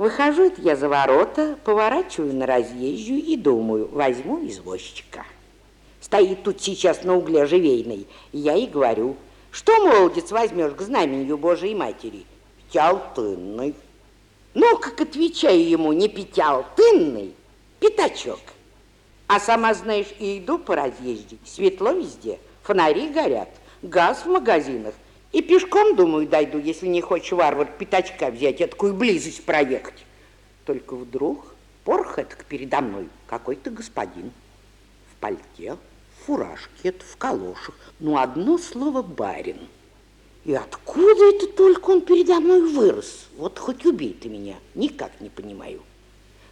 Выхожу это я за ворота, поворачиваю на разъезжую и думаю, возьму извозчика. Стоит тут сейчас на угле живейной. Я и говорю, что, молодец, возьмешь к знаменью Божией Матери? Пяталтынный. Ну, как отвечаю ему, не пяталтынный, пятачок. А сама, знаешь, и иду по разъезде. Светло везде, фонари горят, газ в магазинах. И пешком, думаю, дойду, если не хочешь варвар пятачка взять, а такую близость проехать. Только вдруг порхотк передо мной какой-то господин в пальте, в фуражке, это в калошах. Ну, одно слово «барин». И откуда это только он передо мной вырос? Вот хоть убей ты меня, никак не понимаю.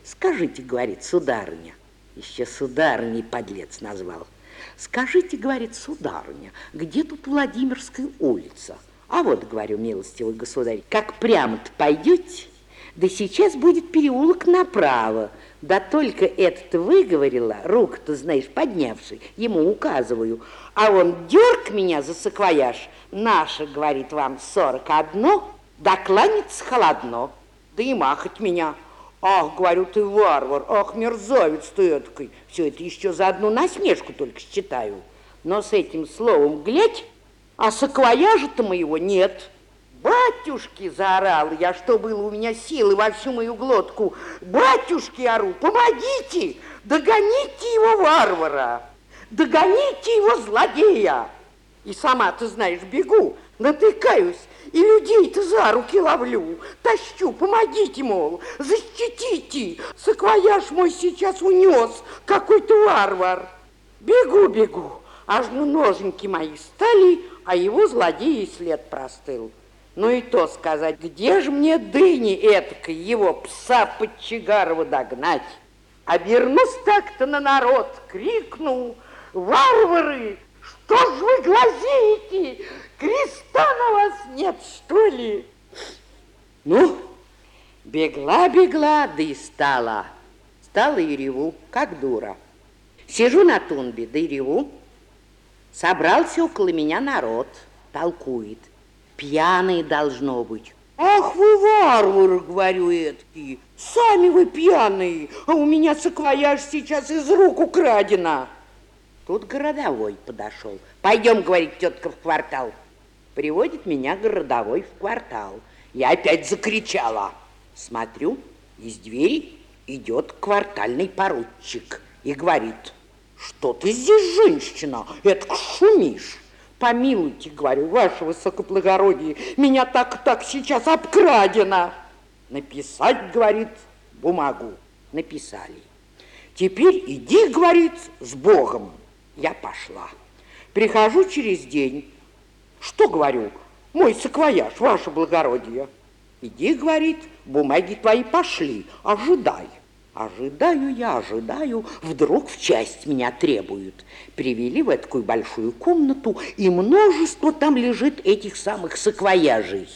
Скажите, говорит сударыня, еще сударыней подлец назвал, Скажите, говорит, сударыня, где тут Владимирская улица? А вот, говорю, милостивый государь, как прямо-то пойдете, да сейчас будет переулок направо. Да только этот выговорила, руку-то, знаешь, поднявший, ему указываю. А он дерг меня за саквояж. Наша, говорит вам, сорок одно, кланяться холодно, да и махать меня. Ах, говорю, ты варвар, ах, мерзавец ты эткой. Все это еще за одну насмешку только считаю. Но с этим словом глядь, а саквояжа-то моего нет. Батюшки, заорал я, что было у меня силы во всю мою глотку. Батюшки, ору, помогите, догоните его варвара, догоните его злодея. И сама, ты знаешь, бегу, натыкаюсь, и людей-то за руки ловлю, тащу, помогите, мол, защитите. Саквояж мой сейчас унес какой-то варвар. Бегу, бегу, аж ну ноженьки мои стали, а его злодей след простыл. Ну и то сказать, где же мне дыни этакой его пса Подчигарова догнать? Обернусь так-то на народ, крикну, варвары, что ж вы глазеете? Креста на вас нет, что ли? Ну, бегла-бегла, да и стала. Стала и реву, как дура. Сижу на тумбе, да и реву. Собрался около меня народ, толкует. Пьяные должно быть. Ах вы варвары, говорю эткие, сами вы пьяные, а у меня саквояж сейчас из рук украдено. Тут городовой подошел. Пойдем, говорит тетка, в квартал. Приводит меня городовой в квартал. Я опять закричала. Смотрю, из двери идет квартальный поручик и говорит, что ты здесь, женщина, это шумишь. Помилуйте, говорю, ваше высокоблагородие, меня так-так сейчас обкрадено. Написать, говорит, бумагу. Написали. Теперь иди, говорит, с Богом. Я пошла. Прихожу через день. Что говорю? Мой саквояж, ваше благородие. Иди, говорит, бумаги твои пошли, ожидай. Ожидаю я, ожидаю, вдруг в часть меня требуют. Привели в такую большую комнату, и множество там лежит этих самых саквояжей.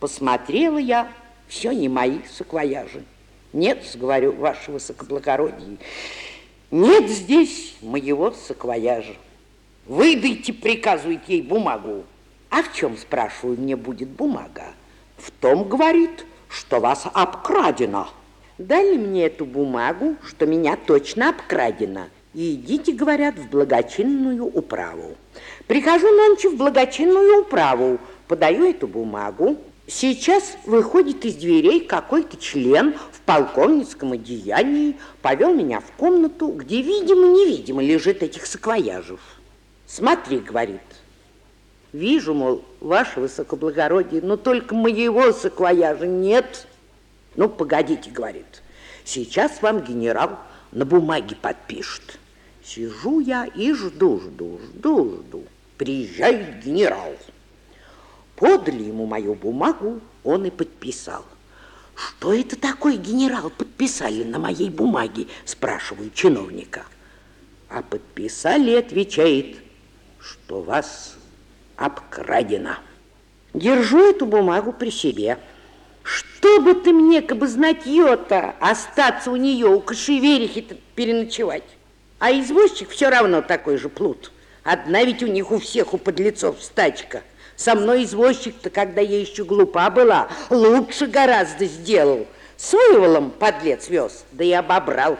Посмотрела я, все не мои саквояжи. Нет, говорю, ваше высокоблагородие, нет здесь моего саквояжа. Выдайте, приказывает ей бумагу. А в чем, спрашиваю, мне будет бумага? В том, говорит, что вас обкрадено. Дали мне эту бумагу, что меня точно обкрадено. И идите, говорят, в благочинную управу. Прихожу нонче в благочинную управу, подаю эту бумагу. Сейчас выходит из дверей какой-то член в полковницком одеянии, повел меня в комнату, где, видимо-невидимо, лежит этих саквояжев. Смотри, говорит, вижу, мол, ваше высокоблагородие, но только моего саквояжа нет. Ну, погодите, говорит, сейчас вам генерал на бумаге подпишет. Сижу я и жду, жду, жду, жду. Приезжает генерал. Подали ему мою бумагу, он и подписал. Что это такое, генерал, подписали на моей бумаге, спрашиваю чиновника. А подписали, отвечает, что вас обкрадено. Держу эту бумагу при себе. Что бы ты мне, как бы знать ее-то, остаться у нее, у кошеверихи-то переночевать? А извозчик все равно такой же плут. Одна ведь у них у всех, у подлецов, стачка – со мной извозчик-то, когда я еще глупа была, лучше гораздо сделал. Соеволом подлец вез, да и обобрал.